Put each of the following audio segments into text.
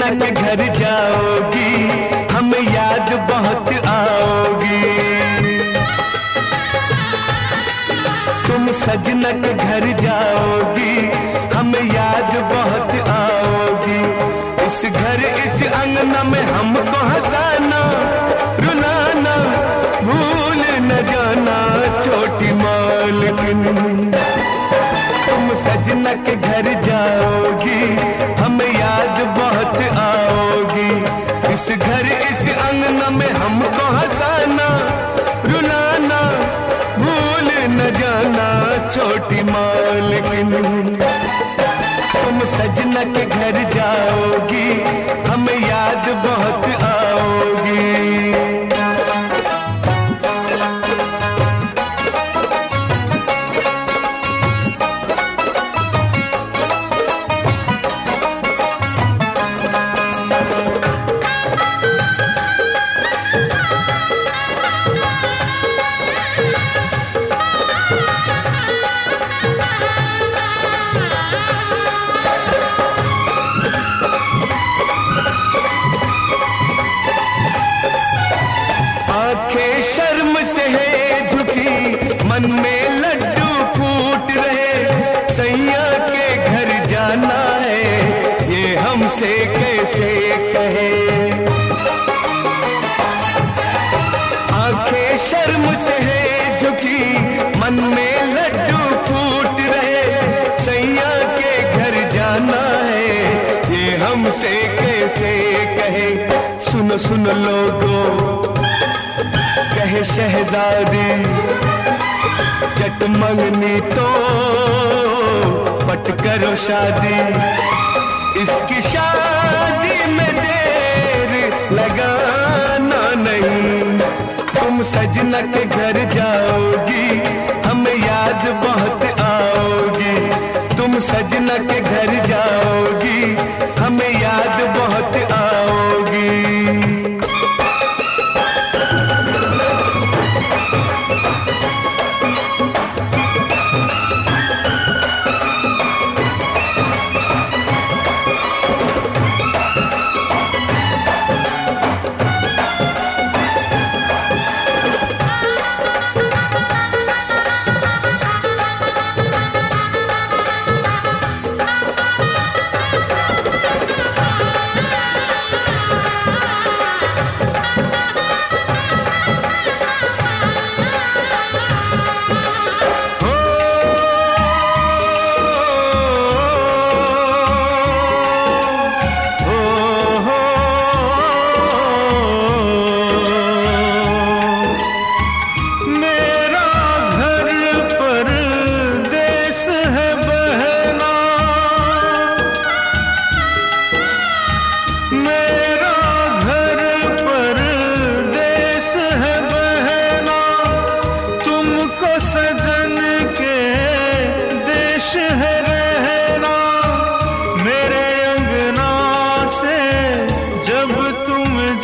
के घर जाओगी, हमें याद बहुत आओगी। तुम सजना के घर जाओगी, हमें याद बहुत आओगी। इस घर, इस अंगना में हमको हंसाना, रुलाना, भूल न जाना छोटी मालकिन तुम सजना के घर के घर जाओगी शर्म से है झुकी। मन में लड्डू फूट रहे। सैया के घर जाना है। ये हमसे कैसे कहे? आँखें शर्म से है झुकी। मन में लड्डू फूट रहे। सैया के घर जाना है। ये हमसे कैसे कहे? सुनो सुनो लोगों। कहे शहजादी जट मंगनी तो पट करो शादी। इसकी शादी में देर लगाना नहीं। तुम सजना के घर जाओगी, हम याद बहुत आओगी। तुम सजना के घर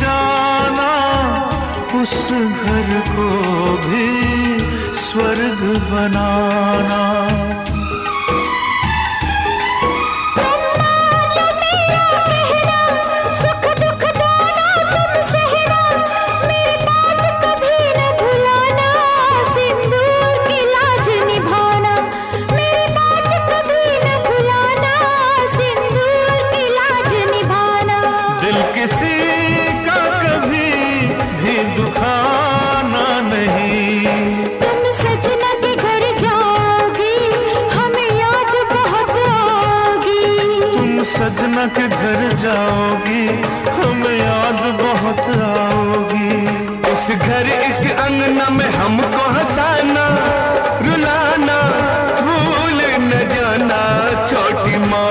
जाना उस घर को भी स्वर्ग बनाना। ना किधर जाओगी, हम याद बहुत आओगी। इस घर, इस अंगना में हमको हंसाना, रुलाना, भूल न जाना, छोटी माँ